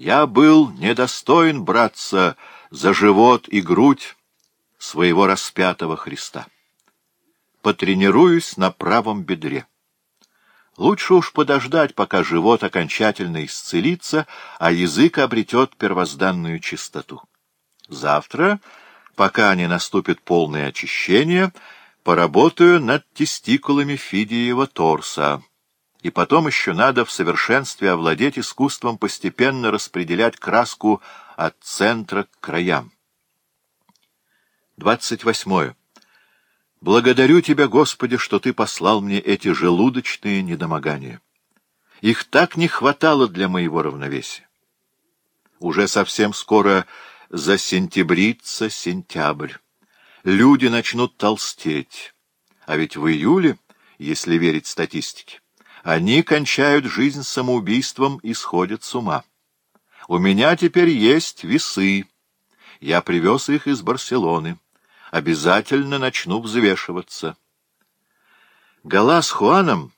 Я был недостоин браться за живот и грудь своего распятого Христа. Потренируюсь на правом бедре. Лучше уж подождать, пока живот окончательно исцелится, а язык обретет первозданную чистоту. Завтра, пока не наступит полное очищение, поработаю над тестикулами Фидиева торса. И потом еще надо в совершенстве овладеть искусством постепенно распределять краску от центра к краям. 28. Благодарю Тебя, Господи, что Ты послал мне эти желудочные недомогания. Их так не хватало для моего равновесия. Уже совсем скоро засентябрится сентябрь. Люди начнут толстеть. А ведь в июле, если верить статистике, они кончают жизнь самоубийством и сходят с ума. У меня теперь есть весы. Я привез их из Барселоны. Обязательно начну взвешиваться. Гала с Хуаном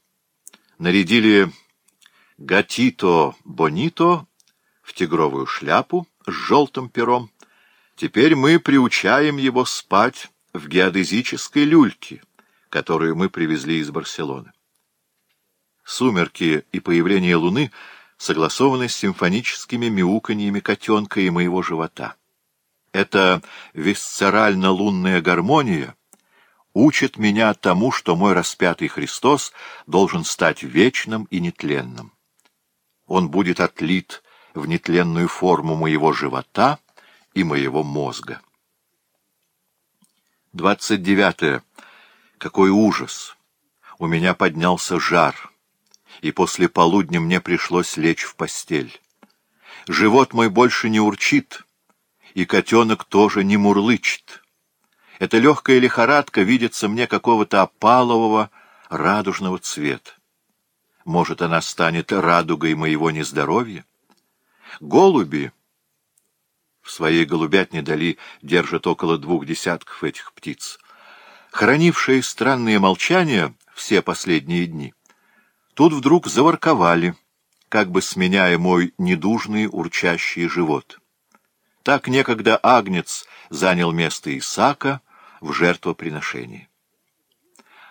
нарядили гатито бонито в тигровую шляпу с желтым пером. Теперь мы приучаем его спать в геодезической люльке, которую мы привезли из Барселоны сумерки и появление луны согласованы с симфоническими мяуканьями котенка и моего живота. Эта висцерально-лунная гармония учит меня тому, что мой распятый Христос должен стать вечным и нетленным. Он будет отлит в нетленную форму моего живота и моего мозга. 29. Какой ужас! У меня поднялся жар — и после полудня мне пришлось лечь в постель. Живот мой больше не урчит, и котенок тоже не мурлычет. Эта легкая лихорадка видится мне какого-то опалового, радужного цвета. Может, она станет радугой моего нездоровья? Голуби в своей голубятне дали держат около двух десятков этих птиц, хранившие странные молчания все последние дни — Тут вдруг заворковали, как бы сменяя мой недужный урчащий живот. Так некогда Агнец занял место Исака в жертвоприношении.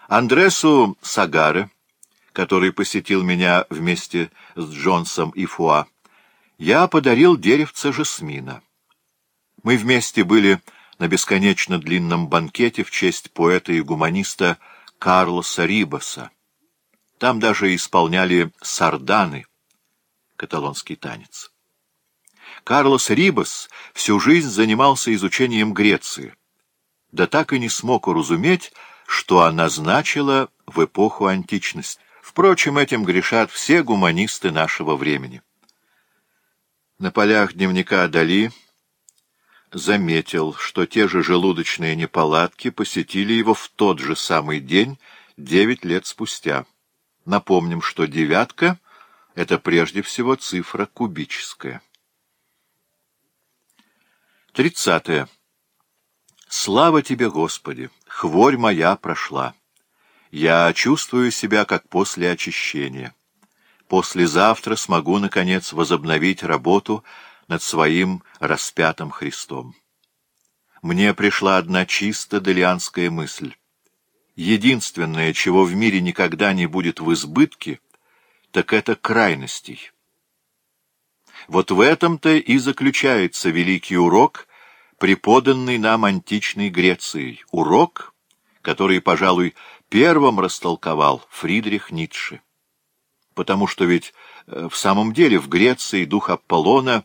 Андресу Сагаре, который посетил меня вместе с Джонсом и Фуа, я подарил деревце жасмина. Мы вместе были на бесконечно длинном банкете в честь поэта и гуманиста Карлоса Рибаса. Там даже исполняли сарданы, каталонский танец. Карлос Рибас всю жизнь занимался изучением Греции, да так и не смог уразуметь, что она значила в эпоху античности. Впрочем, этим грешат все гуманисты нашего времени. На полях дневника Дали заметил, что те же желудочные неполадки посетили его в тот же самый день девять лет спустя. Напомним, что девятка — это прежде всего цифра кубическая. Тридцатое. Слава тебе, Господи! Хворь моя прошла. Я чувствую себя, как после очищения. Послезавтра смогу, наконец, возобновить работу над своим распятым Христом. Мне пришла одна чисто делианская мысль единственное, чего в мире никогда не будет в избытке, так это крайностей. Вот в этом-то и заключается великий урок, преподанный нам античной Грецией, урок, который, пожалуй, первым растолковал Фридрих Ницше. Потому что ведь э, в самом деле в Греции дух Аполлона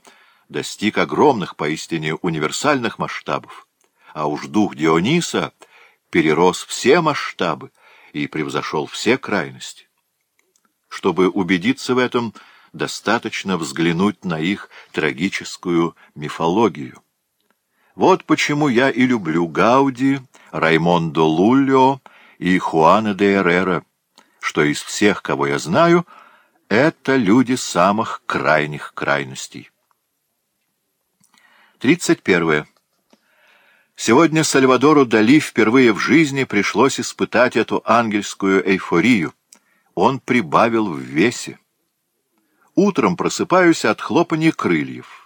достиг огромных, поистине универсальных масштабов, а уж дух Диониса — перерос все масштабы и превзошел все крайности. Чтобы убедиться в этом, достаточно взглянуть на их трагическую мифологию. Вот почему я и люблю Гауди, Раймондо Луллио и Хуана де Эррера, что из всех, кого я знаю, это люди самых крайних крайностей. 31. Сегодня Сальвадору Дали впервые в жизни пришлось испытать эту ангельскую эйфорию. Он прибавил в весе. Утром просыпаюсь от хлопания крыльев.